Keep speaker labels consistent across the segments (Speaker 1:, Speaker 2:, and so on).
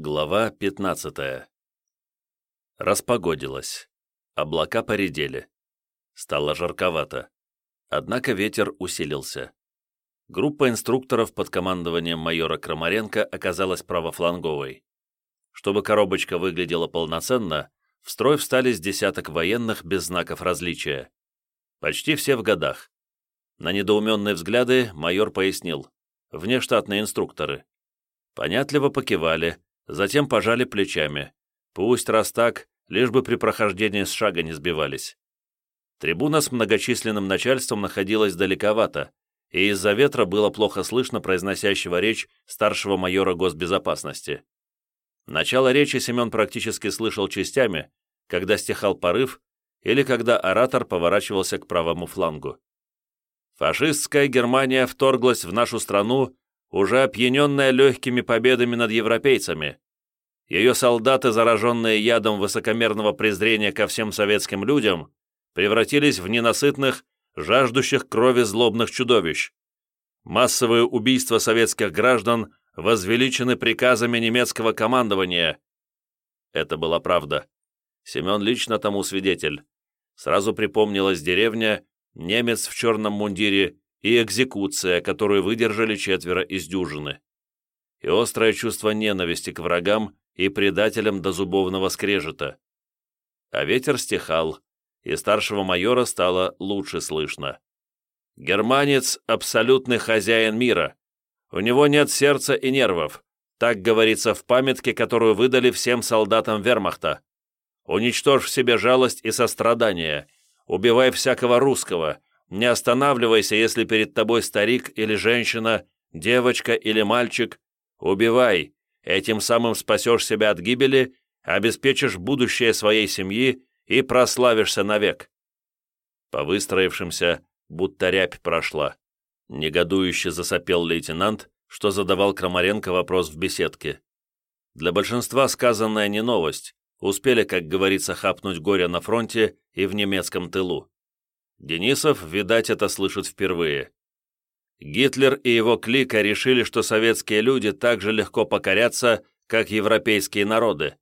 Speaker 1: Глава 15 Распогодилось. Облака поредели. Стало жарковато. Однако ветер усилился. Группа инструкторов под командованием майора Крамаренко оказалась правофланговой. Чтобы коробочка выглядела полноценно, в строй встали с десяток военных без знаков различия. Почти все в годах. На недоуменные взгляды майор пояснил. Внештатные инструкторы. Понятливо покивали, затем пожали плечами. Пусть раз так, лишь бы при прохождении с шага не сбивались. Трибуна с многочисленным начальством находилась далековато, и из-за ветра было плохо слышно произносящего речь старшего майора госбезопасности. Начало речи Семен практически слышал частями, когда стихал порыв или когда оратор поворачивался к правому флангу. Фашистская Германия вторглась в нашу страну уже опьяненная легкими победами над европейцами. Ее солдаты, зараженные ядом высокомерного презрения ко всем советским людям, превратились в ненасытных, жаждущих крови злобных чудовищ. Массовые убийства советских граждан возвеличены приказами немецкого командования. Это была правда. Семен лично тому свидетель. Сразу припомнилась деревня, немец в черном мундире и экзекуция, которую выдержали четверо из дюжины. И острое чувство ненависти к врагам и предателям до зубовного скрежета. А ветер стихал, и старшего майора стало лучше слышно. «Германец — абсолютный хозяин мира. У него нет сердца и нервов. Так говорится в памятке, которую выдали всем солдатам вермахта. Уничтожь в себе жалость и сострадание. Убивай всякого русского, не останавливайся, если перед тобой старик или женщина, девочка или мальчик. Убивай, этим самым спасешь себя от гибели, обеспечишь будущее своей семьи и прославишься навек. По выстроившимся, будто рябь прошла. Негодующе засопел лейтенант, что задавал Крамаренко вопрос в беседке. Для большинства сказанная не новость, успели, как говорится, хапнуть горе на фронте и в немецком тылу. Денисов, видать, это слышит впервые. Гитлер и его клика решили, что советские люди так же легко покорятся, как европейские народы.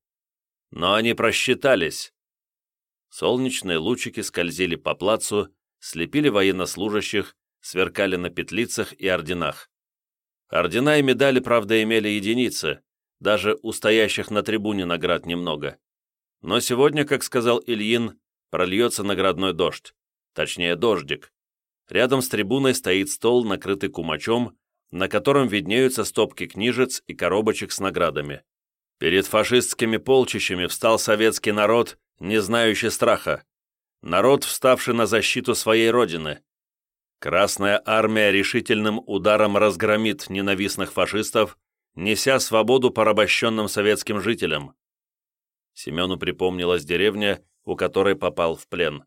Speaker 1: Но они просчитались. Солнечные лучики скользили по плацу, слепили военнослужащих, сверкали на петлицах и орденах. Ордена и медали, правда, имели единицы, даже у стоящих на трибуне наград немного. Но сегодня, как сказал Ильин, прольется наградной дождь точнее дождик. Рядом с трибуной стоит стол, накрытый кумачом, на котором виднеются стопки книжец и коробочек с наградами. Перед фашистскими полчищами встал советский народ, не знающий страха. Народ, вставший на защиту своей родины. Красная армия решительным ударом разгромит ненавистных фашистов, неся свободу порабощенным советским жителям. Семену припомнилась деревня, у которой попал в плен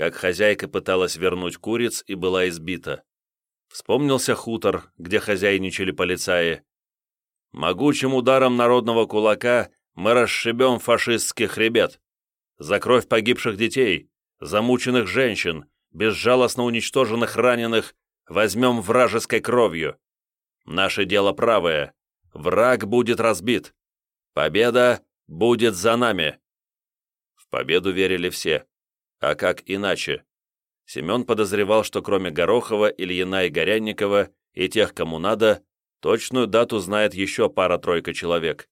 Speaker 1: как хозяйка пыталась вернуть куриц и была избита. Вспомнился хутор, где хозяйничали полицаи. Могучим ударом народного кулака мы расшибем фашистских ребят. За кровь погибших детей, замученных женщин, безжалостно уничтоженных раненых возьмем вражеской кровью. Наше дело правое. Враг будет разбит. Победа будет за нами. В победу верили все. А как иначе? Семен подозревал, что кроме Горохова, Ильина и Горянникова и тех, кому надо, точную дату знает еще пара-тройка человек.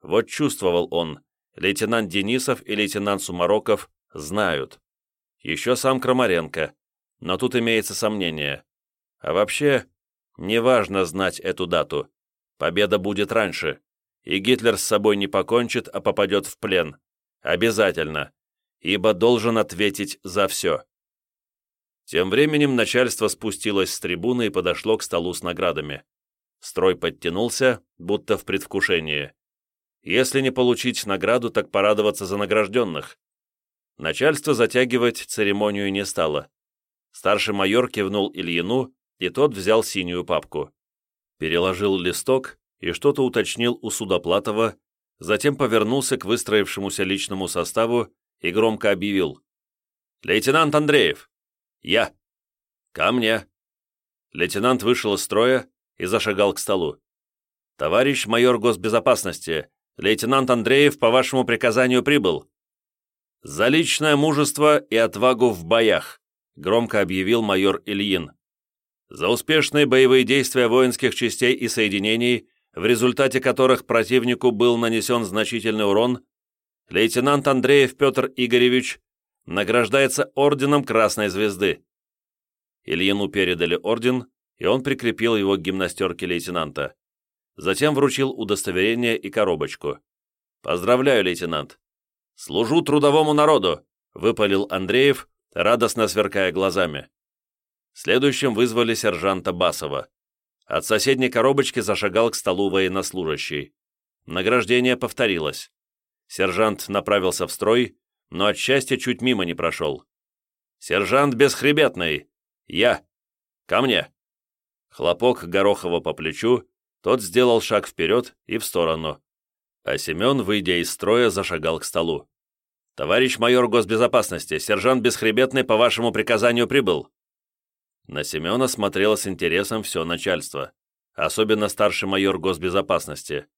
Speaker 1: Вот чувствовал он, лейтенант Денисов и лейтенант Сумароков знают. Еще сам Крамаренко, но тут имеется сомнение. А вообще, неважно знать эту дату. Победа будет раньше, и Гитлер с собой не покончит, а попадет в плен. Обязательно ибо должен ответить за все. Тем временем начальство спустилось с трибуны и подошло к столу с наградами. Строй подтянулся, будто в предвкушении. Если не получить награду, так порадоваться за награжденных. Начальство затягивать церемонию не стало. Старший майор кивнул Ильину, и тот взял синюю папку. Переложил листок и что-то уточнил у Судоплатова, затем повернулся к выстроившемуся личному составу и громко объявил. «Лейтенант Андреев!» «Я!» «Ко мне!» Лейтенант вышел из строя и зашагал к столу. «Товарищ майор госбезопасности, Лейтенант Андреев по вашему приказанию прибыл». «За личное мужество и отвагу в боях», громко объявил майор Ильин. «За успешные боевые действия воинских частей и соединений, в результате которых противнику был нанесен значительный урон, лейтенант Андреев Петр Игоревич награждается орденом Красной Звезды». Ильину передали орден, и он прикрепил его к гимнастерке лейтенанта. Затем вручил удостоверение и коробочку. «Поздравляю, лейтенант!» «Служу трудовому народу!» — выпалил Андреев, радостно сверкая глазами. Следующим вызвали сержанта Басова. От соседней коробочки зашагал к столу военнослужащий. Награждение повторилось. Сержант направился в строй, но от счастья чуть мимо не прошел. «Сержант Бесхребетный! Я! Ко мне!» Хлопок Горохова по плечу, тот сделал шаг вперед и в сторону. А Семен, выйдя из строя, зашагал к столу. «Товарищ майор госбезопасности, сержант Бесхребетный по вашему приказанию прибыл». На Семена смотрело с интересом все начальство, особенно старший майор госбезопасности,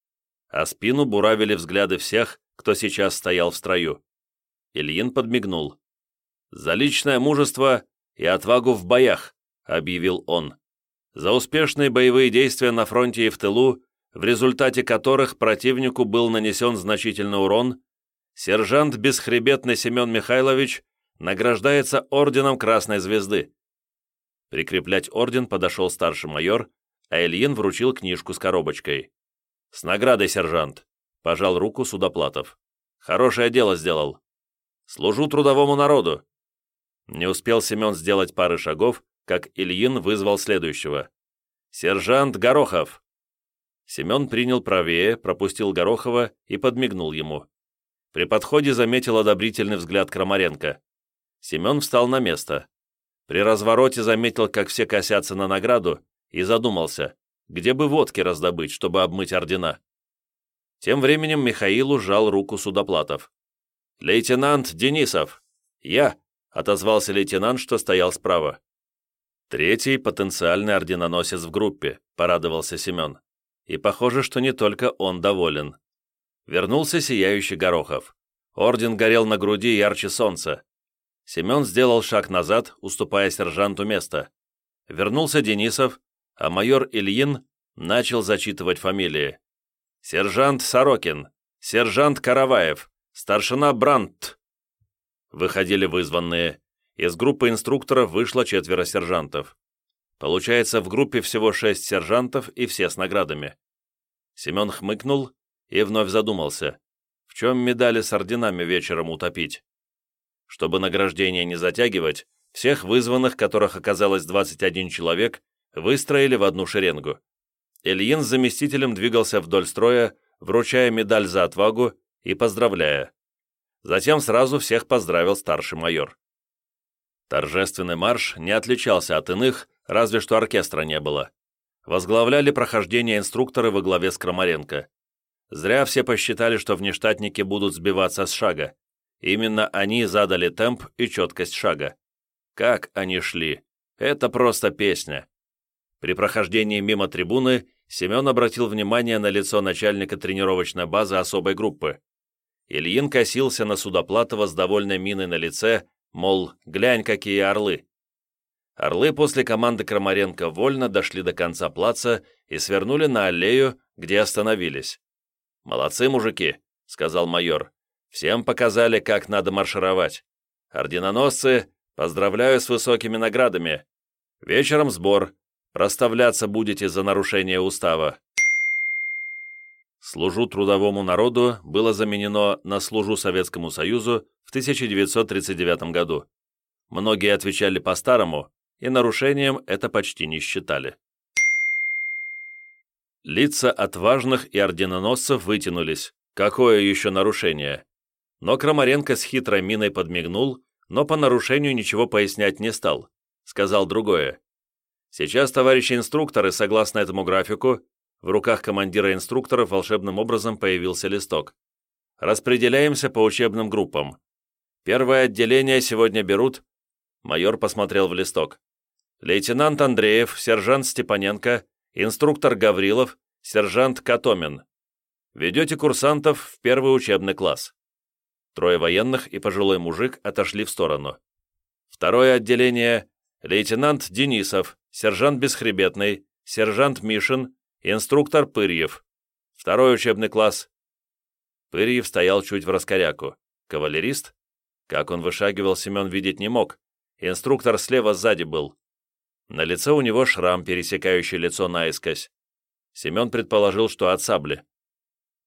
Speaker 1: а спину буравили взгляды всех, кто сейчас стоял в строю. Ильин подмигнул. «За личное мужество и отвагу в боях», — объявил он за успешные боевые действия на фронте и в тылу, в результате которых противнику был нанесен значительный урон, сержант Бесхребетный Семен Михайлович награждается орденом Красной Звезды. Прикреплять орден подошел старший майор, а Ильин вручил книжку с коробочкой. «С наградой, сержант!» — пожал руку Судоплатов. «Хорошее дело сделал. Служу трудовому народу!» Не успел Семен сделать пары шагов, как Ильин вызвал следующего. «Сержант Горохов!» Семен принял правее, пропустил Горохова и подмигнул ему. При подходе заметил одобрительный взгляд Крамаренко. Семен встал на место. При развороте заметил, как все косятся на награду, и задумался, где бы водки раздобыть, чтобы обмыть ордена. Тем временем Михаилу сжал руку Судоплатов. «Лейтенант Денисов!» «Я!» — отозвался лейтенант, что стоял справа. Третий потенциальный орденоносец в группе, порадовался Семен. И похоже, что не только он доволен. Вернулся сияющий Горохов. Орден горел на груди ярче солнца. Семен сделал шаг назад, уступая сержанту место. Вернулся Денисов, а майор Ильин начал зачитывать фамилии. Сержант Сорокин, сержант Караваев, старшина Брандт. Выходили вызванные, из группы инструкторов вышло четверо сержантов. Получается, в группе всего шесть сержантов и все с наградами. Семен хмыкнул и вновь задумался, в чем медали с орденами вечером утопить. Чтобы награждение не затягивать, всех вызванных, которых оказалось 21 человек, выстроили в одну шеренгу. Ильин с заместителем двигался вдоль строя, вручая медаль за отвагу и поздравляя. Затем сразу всех поздравил старший майор. Торжественный марш не отличался от иных, разве что оркестра не было. Возглавляли прохождение инструкторы во главе с Крамаренко. Зря все посчитали, что внештатники будут сбиваться с шага. Именно они задали темп и четкость шага. Как они шли! Это просто песня. При прохождении мимо трибуны Семен обратил внимание на лицо начальника тренировочной базы особой группы. Ильин косился на Судоплатова с довольной миной на лице, Мол, глянь, какие орлы. Орлы после команды Крамаренко вольно дошли до конца плаца и свернули на аллею, где остановились. «Молодцы, мужики», — сказал майор. «Всем показали, как надо маршировать. Орденоносцы, поздравляю с высокими наградами. Вечером сбор. Проставляться будете за нарушение устава». «Служу трудовому народу» было заменено на «Служу Советскому Союзу» в 1939 году. Многие отвечали по-старому, и нарушением это почти не считали. Лица отважных и орденоносцев вытянулись. Какое еще нарушение? Но Крамаренко с хитрой миной подмигнул, но по нарушению ничего пояснять не стал. Сказал другое. Сейчас, товарищи инструкторы, согласно этому графику, в руках командира инструкторов волшебным образом появился листок. Распределяемся по учебным группам. Первое отделение сегодня берут...» Майор посмотрел в листок. «Лейтенант Андреев, сержант Степаненко, инструктор Гаврилов, сержант Катомин. Ведете курсантов в первый учебный класс. Трое военных и пожилой мужик отошли в сторону. Второе отделение – лейтенант Денисов, сержант Бесхребетный, сержант Мишин, инструктор Пырьев. Второй учебный класс. Пырьев стоял чуть в раскоряку. Кавалерист? Как он вышагивал, Семен видеть не мог. Инструктор слева сзади был. На лице у него шрам, пересекающий лицо наискось. Семен предположил, что от сабли.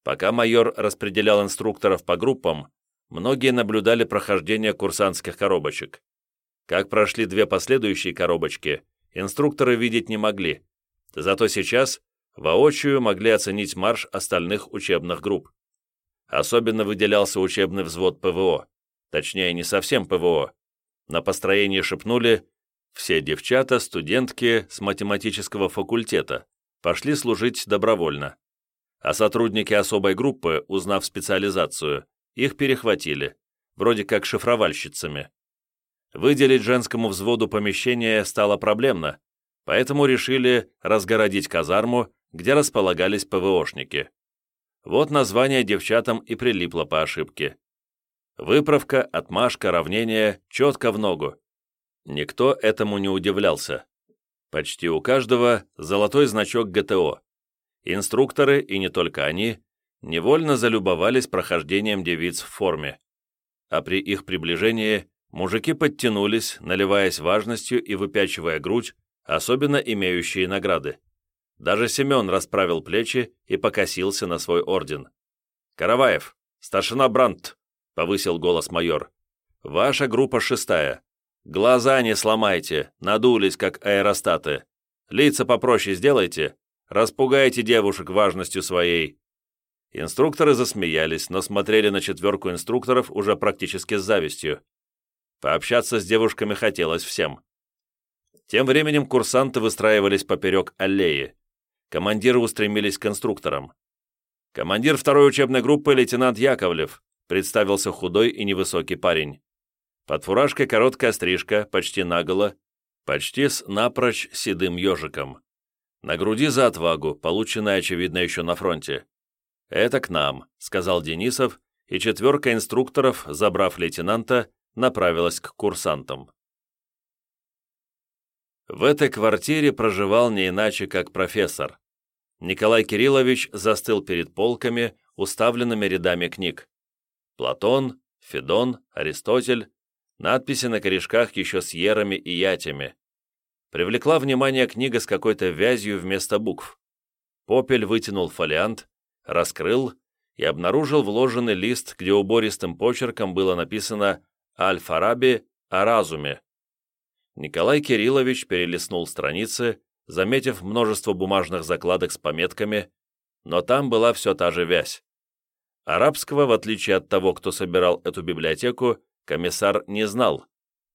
Speaker 1: Пока майор распределял инструкторов по группам, многие наблюдали прохождение курсантских коробочек. Как прошли две последующие коробочки, инструкторы видеть не могли, зато сейчас воочию могли оценить марш остальных учебных групп. Особенно выделялся учебный взвод ПВО, точнее не совсем ПВО. На построении шепнули «все девчата, студентки с математического факультета, пошли служить добровольно». А сотрудники особой группы, узнав специализацию, их перехватили, вроде как шифровальщицами. Выделить женскому взводу помещение стало проблемно, поэтому решили разгородить казарму, где располагались ПВОшники. Вот название девчатам и прилипло по ошибке. Выправка, отмашка, равнение, четко в ногу. Никто этому не удивлялся. Почти у каждого золотой значок ГТО. Инструкторы, и не только они, невольно залюбовались прохождением девиц в форме. А при их приближении мужики подтянулись, наливаясь важностью и выпячивая грудь, особенно имеющие награды. Даже Семен расправил плечи и покосился на свой орден. «Караваев, старшина Брандт», — повысил голос майор. «Ваша группа шестая. Глаза не сломайте, надулись, как аэростаты. Лица попроще сделайте, распугайте девушек важностью своей». Инструкторы засмеялись, но смотрели на четверку инструкторов уже практически с завистью. Пообщаться с девушками хотелось всем. Тем временем курсанты выстраивались поперек аллеи. Командиры устремились к инструкторам. Командир второй учебной группы лейтенант Яковлев представился худой и невысокий парень. Под фуражкой короткая стрижка, почти наголо, почти с напрочь седым ежиком. На груди за отвагу, полученная, очевидно, еще на фронте. «Это к нам», — сказал Денисов, и четверка инструкторов, забрав лейтенанта, направилась к курсантам. В этой квартире проживал не иначе, как профессор. Николай Кириллович застыл перед полками, уставленными рядами книг. Платон, Федон, Аристотель, надписи на корешках еще с ерами и ятями. Привлекла внимание книга с какой-то вязью вместо букв. Попель вытянул фолиант, раскрыл и обнаружил вложенный лист, где убористым почерком было написано «Аль-Фараби о разуме». Николай Кириллович перелистнул страницы, заметив множество бумажных закладок с пометками, но там была все та же вязь. Арабского, в отличие от того, кто собирал эту библиотеку, комиссар не знал.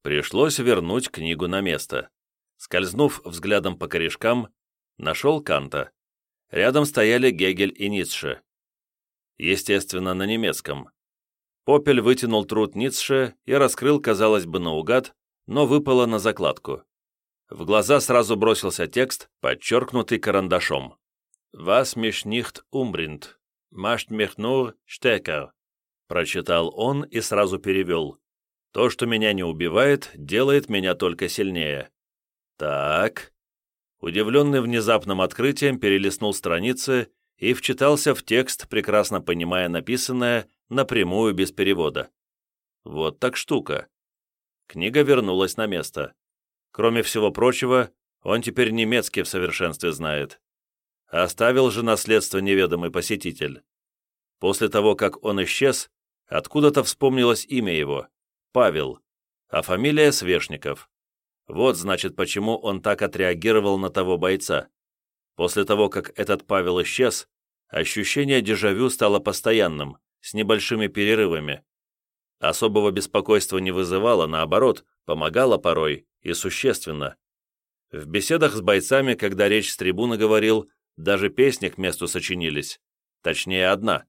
Speaker 1: Пришлось вернуть книгу на место. Скользнув взглядом по корешкам, нашел Канта. Рядом стояли Гегель и Ницше. Естественно, на немецком. Попель вытянул труд Ницше и раскрыл, казалось бы, наугад, но выпало на закладку. В глаза сразу бросился текст, подчеркнутый карандашом. «Was mich nicht umbringt, macht mich nur stärker», прочитал он и сразу перевел. «То, что меня не убивает, делает меня только сильнее». «Так...» Удивленный внезапным открытием, перелистнул страницы и вчитался в текст, прекрасно понимая написанное напрямую без перевода. Вот так штука. Книга вернулась на место. Кроме всего прочего, он теперь немецкий в совершенстве знает. Оставил же наследство неведомый посетитель. После того, как он исчез, откуда-то вспомнилось имя его — Павел, а фамилия Свешников. Вот, значит, почему он так отреагировал на того бойца. После того, как этот Павел исчез, ощущение дежавю стало постоянным, с небольшими перерывами. Особого беспокойства не вызывало, наоборот, помогало порой, и существенно. В беседах с бойцами, когда речь с трибуны говорил, даже песни к месту сочинились. Точнее, одна.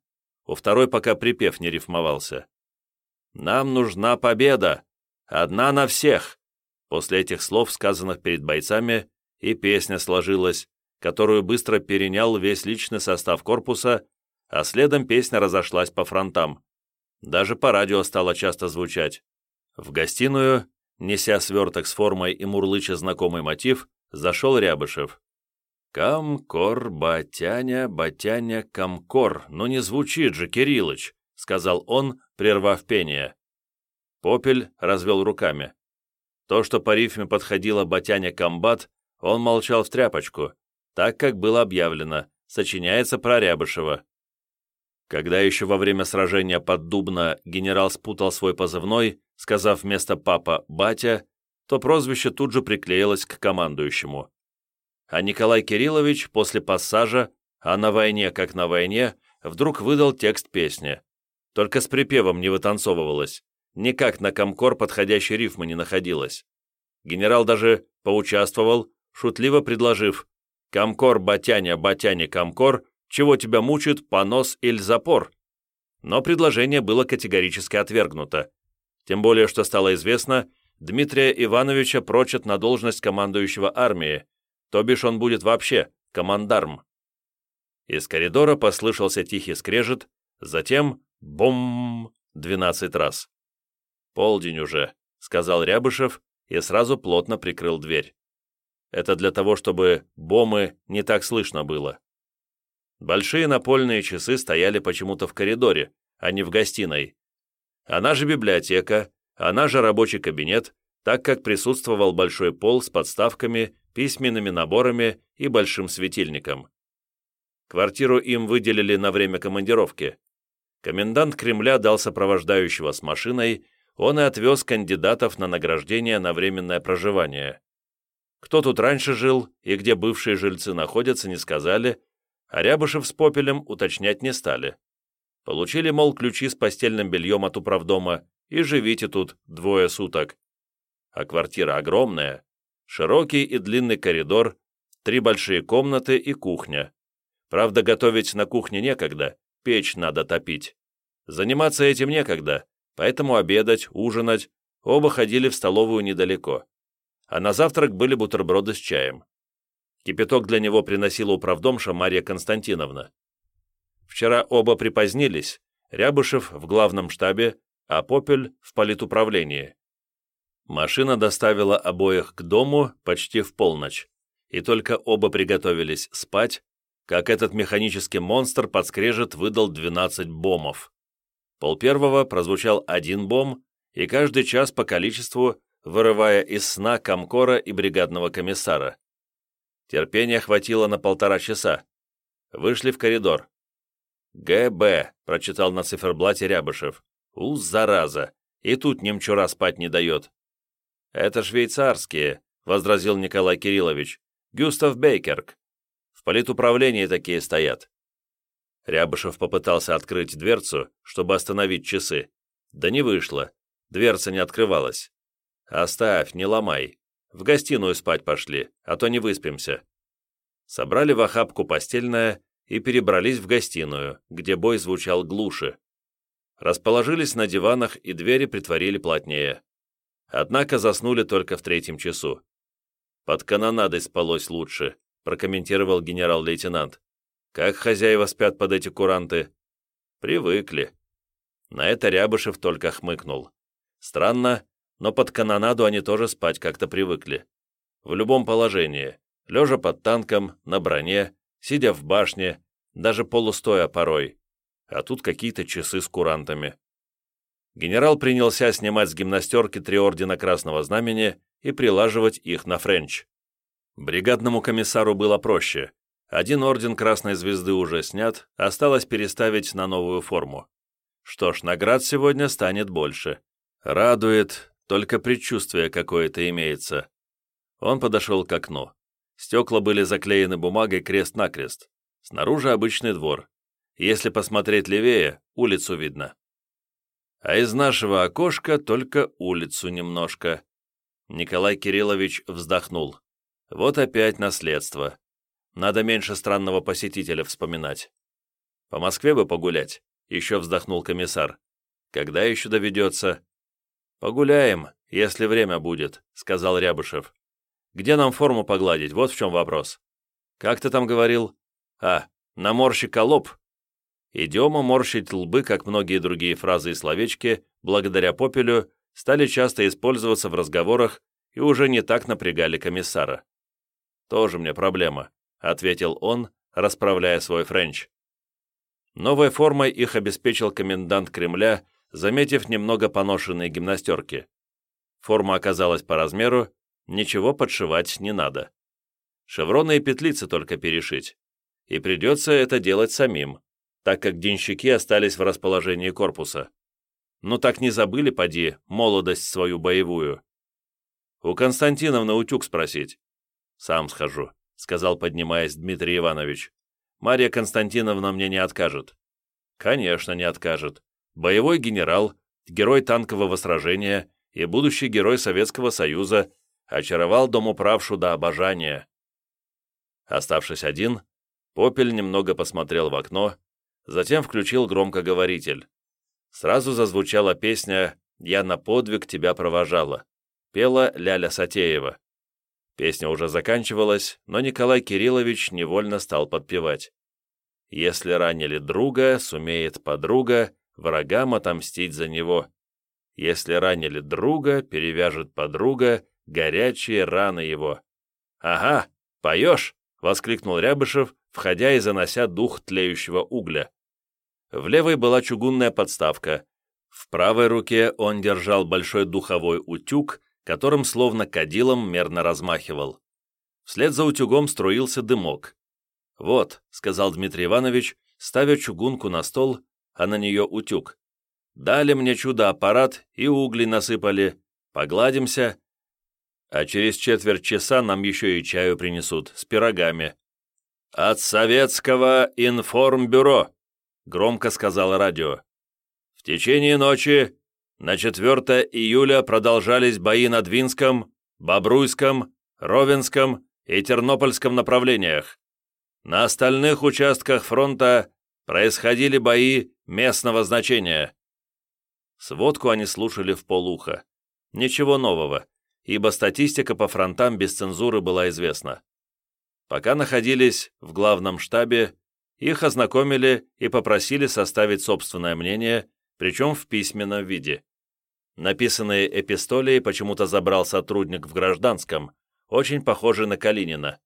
Speaker 1: У второй пока припев не рифмовался. «Нам нужна победа! Одна на всех!» После этих слов, сказанных перед бойцами, и песня сложилась, которую быстро перенял весь личный состав корпуса, а следом песня разошлась по фронтам. Даже по радио стало часто звучать. В гостиную, неся сверток с формой и мурлыча знакомый мотив, зашел Рябышев. «Камкор, батяня, батяня, камкор, ну не звучит же, Кириллыч», — сказал он, прервав пение. Попель развел руками. То, что по рифме подходило батяня комбат, он молчал в тряпочку, так как было объявлено, сочиняется про Рябышева. Когда еще во время сражения под Дубно генерал спутал свой позывной, сказав вместо «папа» «батя», то прозвище тут же приклеилось к командующему. А Николай Кириллович после пассажа «А на войне, как на войне» вдруг выдал текст песни. Только с припевом не вытанцовывалось, никак на комкор подходящей рифмы не находилось. Генерал даже поучаствовал, шутливо предложив «Комкор, батяня, батяня, комкор, чего тебя мучает понос или запор?» Но предложение было категорически отвергнуто. Тем более, что стало известно, Дмитрия Ивановича прочат на должность командующего армии, то бишь он будет вообще командарм. Из коридора послышался тихий скрежет, затем бум двенадцать раз. «Полдень уже», — сказал Рябышев и сразу плотно прикрыл дверь. Это для того, чтобы бомы не так слышно было. Большие напольные часы стояли почему-то в коридоре, а не в гостиной. Она же библиотека, она же рабочий кабинет, так как присутствовал большой пол с подставками, письменными наборами и большим светильником. Квартиру им выделили на время командировки. Комендант Кремля дал сопровождающего с машиной, он и отвез кандидатов на награждение на временное проживание. Кто тут раньше жил и где бывшие жильцы находятся, не сказали, а Рябышев с Попелем уточнять не стали. Получили, мол, ключи с постельным бельем от управдома и живите тут двое суток. А квартира огромная, широкий и длинный коридор, три большие комнаты и кухня. Правда, готовить на кухне некогда, печь надо топить. Заниматься этим некогда, поэтому обедать, ужинать оба ходили в столовую недалеко а на завтрак были бутерброды с чаем. Кипяток для него приносила управдомша Мария Константиновна. Вчера оба припозднились, Рябышев в главном штабе, а Попель в политуправлении. Машина доставила обоих к дому почти в полночь, и только оба приготовились спать, как этот механический монстр подскрежет выдал 12 бомов. Пол первого прозвучал один бом, и каждый час по количеству вырывая из сна комкора и бригадного комиссара. Терпения хватило на полтора часа. Вышли в коридор. «ГБ», — прочитал на циферблате Рябышев. «У, зараза! И тут немчура спать не дает». «Это швейцарские», — возразил Николай Кириллович. «Гюстав Бейкерк. В политуправлении такие стоят». Рябышев попытался открыть дверцу, чтобы остановить часы. Да не вышло. Дверца не открывалась. «Оставь, не ломай. В гостиную спать пошли, а то не выспимся». Собрали в охапку постельное и перебрались в гостиную, где бой звучал глуше. Расположились на диванах и двери притворили плотнее. Однако заснули только в третьем часу. «Под канонадой спалось лучше», прокомментировал генерал-лейтенант. «Как хозяева спят под эти куранты?» «Привыкли». На это Рябышев только хмыкнул. Странно, но под канонаду они тоже спать как-то привыкли. В любом положении, лежа под танком, на броне, сидя в башне, даже полустоя порой. А тут какие-то часы с курантами. Генерал принялся снимать с гимнастерки три ордена Красного Знамени и прилаживать их на френч. Бригадному комиссару было проще. Один орден Красной Звезды уже снят, осталось переставить на новую форму. Что ж, наград сегодня станет больше. Радует, только предчувствие какое-то имеется. Он подошел к окну. Стекла были заклеены бумагой крест-накрест. Снаружи обычный двор. Если посмотреть левее, улицу видно. А из нашего окошка только улицу немножко. Николай Кириллович вздохнул. Вот опять наследство. Надо меньше странного посетителя вспоминать. По Москве бы погулять, еще вздохнул комиссар. Когда еще доведется? «Погуляем, если время будет», — сказал Рябышев. «Где нам форму погладить? Вот в чем вопрос. Как ты там говорил? А, наморщик лоб?» Идиома морщить лбы, как многие другие фразы и словечки, благодаря Попелю, стали часто использоваться в разговорах и уже не так напрягали комиссара. «Тоже мне проблема», — ответил он, расправляя свой френч. Новой формой их обеспечил комендант Кремля, заметив немного поношенные гимнастерки. Форма оказалась по размеру, ничего подшивать не надо. Шевроны и петлицы только перешить. И придется это делать самим, так как денщики остались в расположении корпуса. Ну так не забыли, поди, молодость свою боевую. У Константиновны утюг спросить. Сам схожу, сказал, поднимаясь Дмитрий Иванович. Марья Константиновна мне не откажет. Конечно, не откажет. Боевой генерал, герой танкового сражения и будущий герой Советского Союза очаровал домоправшу до обожания. Оставшись один, Попель немного посмотрел в окно, затем включил громкоговоритель. Сразу зазвучала песня «Я на подвиг тебя провожала», пела Ляля Сатеева. Песня уже заканчивалась, но Николай Кириллович невольно стал подпевать. «Если ранили друга, сумеет подруга врагам отомстить за него. Если ранили друга, перевяжет подруга горячие раны его». «Ага, поешь!» — воскликнул Рябышев, входя и занося дух тлеющего угля. В левой была чугунная подставка. В правой руке он держал большой духовой утюг, которым словно кадилом мерно размахивал. Вслед за утюгом струился дымок. «Вот», — сказал Дмитрий Иванович, ставя чугунку на стол, а на нее утюг. «Дали мне чудо-аппарат и угли насыпали. Погладимся. А через четверть часа нам еще и чаю принесут, с пирогами». «От советского информбюро», — громко сказал радио. «В течение ночи на 4 июля продолжались бои на Двинском, Бобруйском, Ровенском и Тернопольском направлениях. На остальных участках фронта происходили бои местного значения». Сводку они слушали в полуха. Ничего нового, ибо статистика по фронтам без цензуры была известна. Пока находились в главном штабе, их ознакомили и попросили составить собственное мнение, причем в письменном виде. Написанные эпистолии почему-то забрал сотрудник в гражданском, очень похожий на Калинина.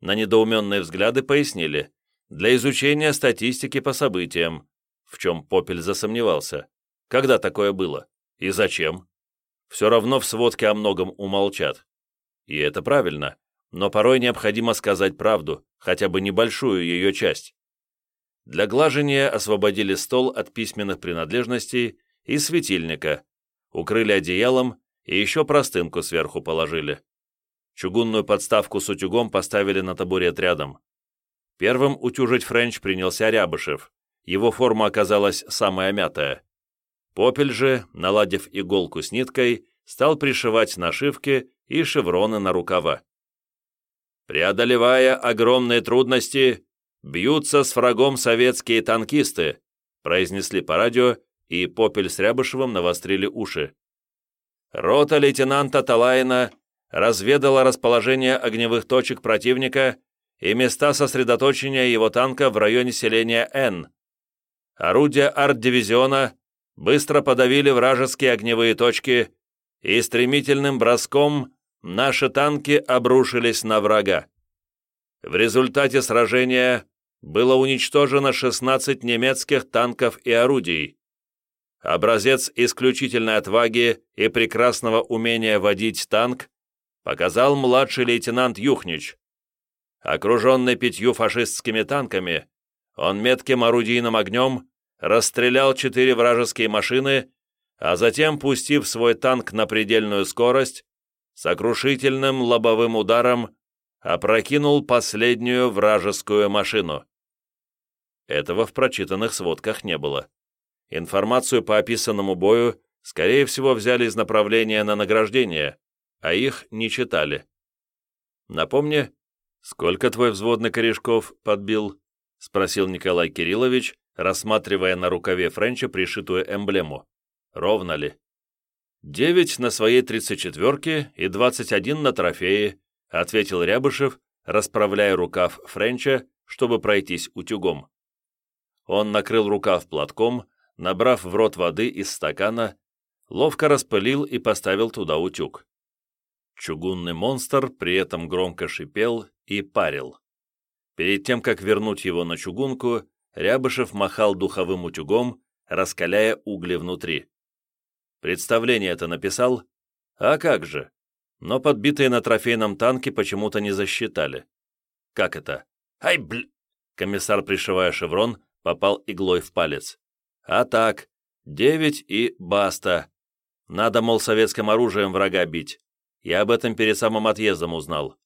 Speaker 1: На недоуменные взгляды пояснили, для изучения статистики по событиям, в чем Попель засомневался. Когда такое было? И зачем? Все равно в сводке о многом умолчат. И это правильно но порой необходимо сказать правду, хотя бы небольшую ее часть. Для глажения освободили стол от письменных принадлежностей и светильника, укрыли одеялом и еще простынку сверху положили. Чугунную подставку с утюгом поставили на табурет рядом. Первым утюжить Френч принялся Рябышев. Его форма оказалась самая мятая. Попель же, наладив иголку с ниткой, стал пришивать нашивки и шевроны на рукава. Преодолевая огромные трудности, бьются с врагом советские танкисты, произнесли по радио, и Попель с Рябышевым навострили уши. Рота лейтенанта Талайна разведала расположение огневых точек противника и места сосредоточения его танка в районе селения Н. Орудия арт-дивизиона быстро подавили вражеские огневые точки и стремительным броском наши танки обрушились на врага. В результате сражения было уничтожено 16 немецких танков и орудий. Образец исключительной отваги и прекрасного умения водить танк показал младший лейтенант Юхнич. Окруженный пятью фашистскими танками, он метким орудийным огнем расстрелял четыре вражеские машины, а затем, пустив свой танк на предельную скорость, сокрушительным лобовым ударом опрокинул последнюю вражескую машину. Этого в прочитанных сводках не было. Информацию по описанному бою, скорее всего, взяли из направления на награждение, а их не читали. Напомни, сколько твой взводный корешков подбил? — спросил Николай Кириллович, рассматривая на рукаве Френча пришитую эмблему. «Ровно ли?» «Девять на своей тридцать четверке и двадцать один на трофее», ответил Рябышев, расправляя рукав Френча, чтобы пройтись утюгом. Он накрыл рукав платком, набрав в рот воды из стакана, ловко распылил и поставил туда утюг. Чугунный монстр при этом громко шипел и парил. Перед тем, как вернуть его на чугунку, Рябышев махал духовым утюгом, раскаляя угли внутри. Представление это написал? А как же? Но подбитые на трофейном танке почему-то не засчитали. Как это? Ай, бл... Комиссар, пришивая шеврон, попал иглой в палец. А так, девять и баста. Надо, мол, советским оружием врага бить. Я об этом перед самым отъездом узнал.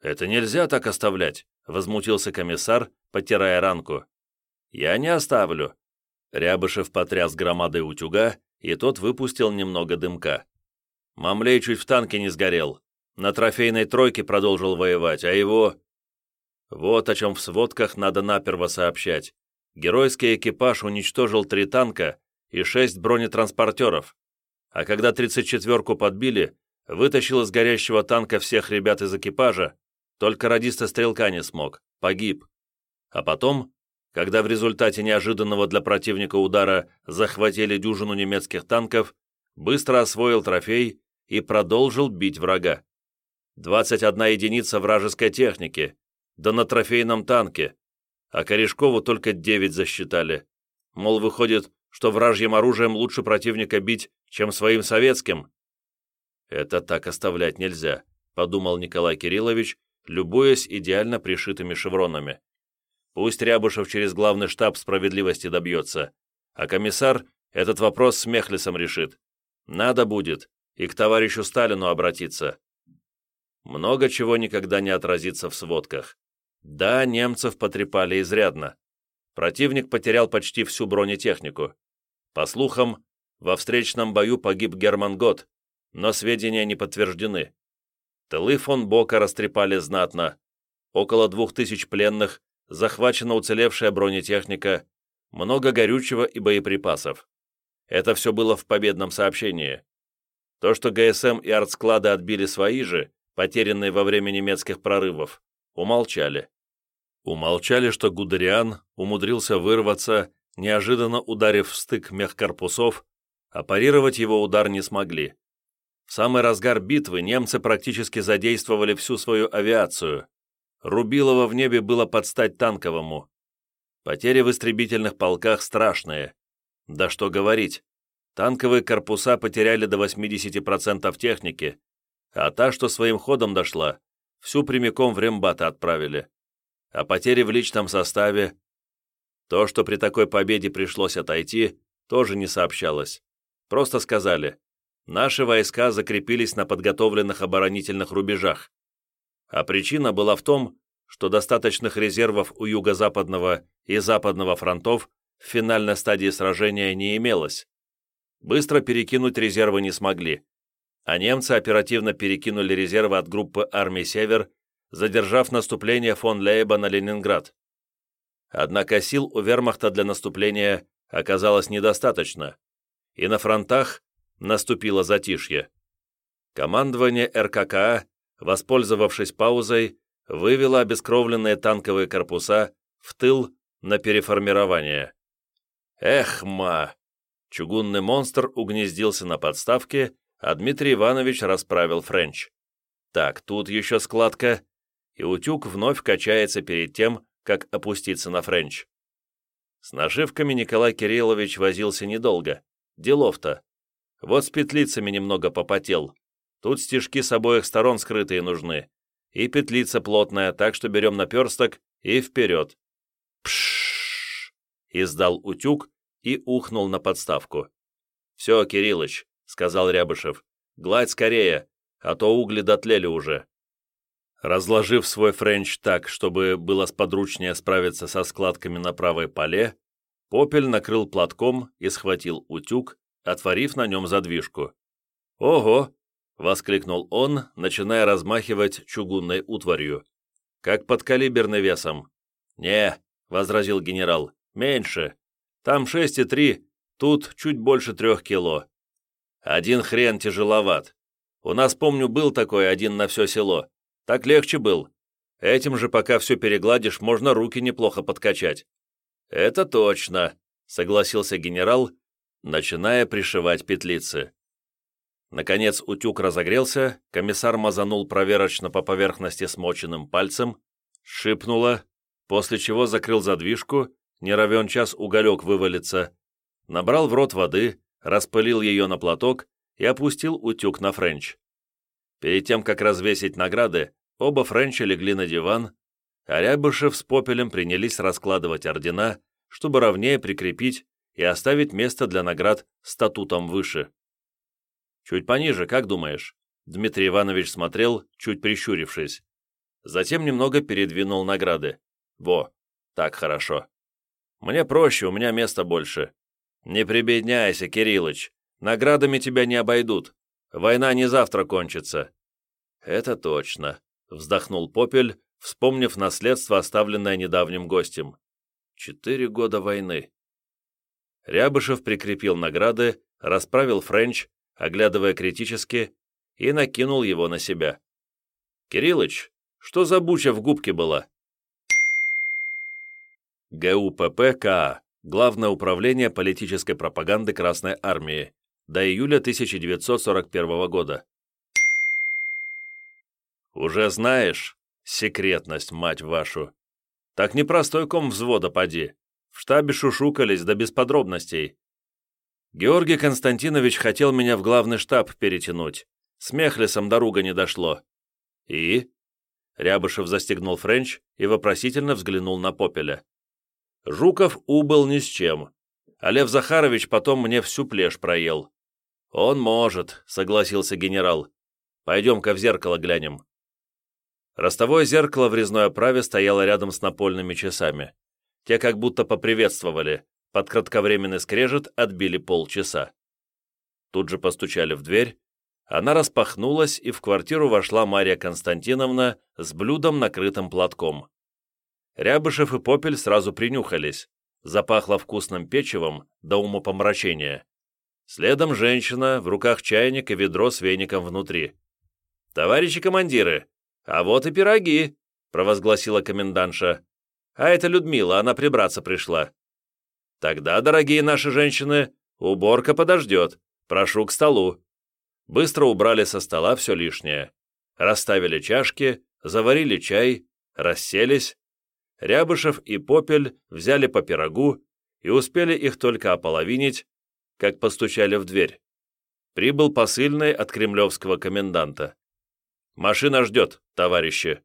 Speaker 1: «Это нельзя так оставлять», — возмутился комиссар, потирая ранку. «Я не оставлю». Рябышев потряс громадой утюга, и тот выпустил немного дымка. Мамлей чуть в танке не сгорел. На трофейной тройке продолжил воевать, а его... Вот о чем в сводках надо наперво сообщать. Геройский экипаж уничтожил три танка и шесть бронетранспортеров. А когда 34-ку подбили, Вытащил из горящего танка всех ребят из экипажа, только радиста-стрелка не смог, погиб. А потом, когда в результате неожиданного для противника удара захватили дюжину немецких танков, быстро освоил трофей и продолжил бить врага. 21 единица вражеской техники, да на трофейном танке, а Корешкову только 9 засчитали. Мол, выходит, что вражьим оружием лучше противника бить, чем своим советским. «Это так оставлять нельзя», — подумал Николай Кириллович, любуясь идеально пришитыми шевронами. «Пусть Рябушев через главный штаб справедливости добьется, а комиссар этот вопрос с Мехлисом решит. Надо будет и к товарищу Сталину обратиться». Много чего никогда не отразится в сводках. Да, немцев потрепали изрядно. Противник потерял почти всю бронетехнику. По слухам, во встречном бою погиб Герман Гот, но сведения не подтверждены. Тылы фон Бока растрепали знатно. Около двух тысяч пленных, захвачена уцелевшая бронетехника, много горючего и боеприпасов. Это все было в победном сообщении. То, что ГСМ и артсклады отбили свои же, потерянные во время немецких прорывов, умолчали. Умолчали, что Гудериан умудрился вырваться, неожиданно ударив в стык мехкорпусов, а парировать его удар не смогли. В самый разгар битвы немцы практически задействовали всю свою авиацию. Рубилово в небе было под стать танковому. Потери в истребительных полках страшные. Да что говорить, танковые корпуса потеряли до 80% техники, а та, что своим ходом дошла, всю прямиком в рембаты отправили. А потери в личном составе... То, что при такой победе пришлось отойти, тоже не сообщалось. Просто сказали, наши войска закрепились на подготовленных оборонительных рубежах. А причина была в том, что достаточных резервов у юго-западного и западного фронтов в финальной стадии сражения не имелось. Быстро перекинуть резервы не смогли, а немцы оперативно перекинули резервы от группы армий «Север», задержав наступление фон Лейба на Ленинград. Однако сил у вермахта для наступления оказалось недостаточно, и на фронтах наступило затишье. Командование РККА, воспользовавшись паузой, вывело обескровленные танковые корпуса в тыл на переформирование. Эх, ма! Чугунный монстр угнездился на подставке, а Дмитрий Иванович расправил френч. Так, тут еще складка, и утюг вновь качается перед тем, как опуститься на френч. С нашивками Николай Кириллович возился недолго. Делов-то. Вот с петлицами немного попотел. Тут стежки с обоих сторон скрытые нужны. И петлица плотная, так что берем наперсток и вперед. Пшшш! Издал утюг и ухнул на подставку. «Все, Кириллыч», — сказал Рябышев, — «гладь скорее, а то угли дотлели уже». Разложив свой френч так, чтобы было сподручнее справиться со складками на правой поле, Попель накрыл платком и схватил утюг, отворив на нем задвижку. «Ого!» — воскликнул он, начиная размахивать чугунной утварью. «Как подкалиберный весом». «Не», — возразил генерал, — «меньше. Там шесть и три, тут чуть больше трех кило. Один хрен тяжеловат. У нас, помню, был такой один на все село. Так легче был. Этим же, пока все перегладишь, можно руки неплохо подкачать. «Это точно», — согласился генерал, начиная пришивать петлицы. Наконец утюг разогрелся, комиссар мазанул проверочно по поверхности смоченным пальцем, шипнуло, после чего закрыл задвижку, не равен час уголек вывалится, набрал в рот воды, распылил ее на платок и опустил утюг на френч. Перед тем, как развесить награды, оба френча легли на диван, а Рябышев с Попелем принялись раскладывать ордена, чтобы ровнее прикрепить и оставить место для наград статутом выше. «Чуть пониже, как думаешь?» Дмитрий Иванович смотрел, чуть прищурившись. Затем немного передвинул награды. «Во, так хорошо. Мне проще, у меня места больше. Не прибедняйся, Кириллыч, наградами тебя не обойдут. Война не завтра кончится». «Это точно», — вздохнул Попель, вспомнив наследство, оставленное недавним гостем. «Четыре года войны». Рябышев прикрепил награды, расправил френч, оглядывая критически, и накинул его на себя. «Кириллыч, что за буча в губке была?» ГУПП Главное управление политической пропаганды Красной Армии, до июля 1941 года. «Уже знаешь, секретность, мать вашу. Так непростой ком взвода поди. В штабе шушукались, да без подробностей. Георгий Константинович хотел меня в главный штаб перетянуть. С Мехлесом дорога не дошло. И? Рябышев застегнул френч и вопросительно взглянул на Попеля. Жуков убыл ни с чем, а Лев Захарович потом мне всю плешь проел. «Он может», — согласился генерал. «Пойдем-ка в зеркало глянем». Ростовое зеркало в резной оправе стояло рядом с напольными часами. Те как будто поприветствовали. Под кратковременный скрежет отбили полчаса. Тут же постучали в дверь. Она распахнулась, и в квартиру вошла Мария Константиновна с блюдом, накрытым платком. Рябышев и Попель сразу принюхались. Запахло вкусным печевом до умопомрачения. Следом женщина, в руках чайник и ведро с веником внутри. «Товарищи командиры, а вот и пироги!» — провозгласила комендантша. «А это Людмила, она прибраться пришла». «Тогда, дорогие наши женщины, уборка подождет. Прошу к столу». Быстро убрали со стола все лишнее. Расставили чашки, заварили чай, расселись. Рябышев и Попель взяли по пирогу и успели их только ополовинить, как постучали в дверь. Прибыл посыльный от кремлевского коменданта. «Машина ждет, товарищи»,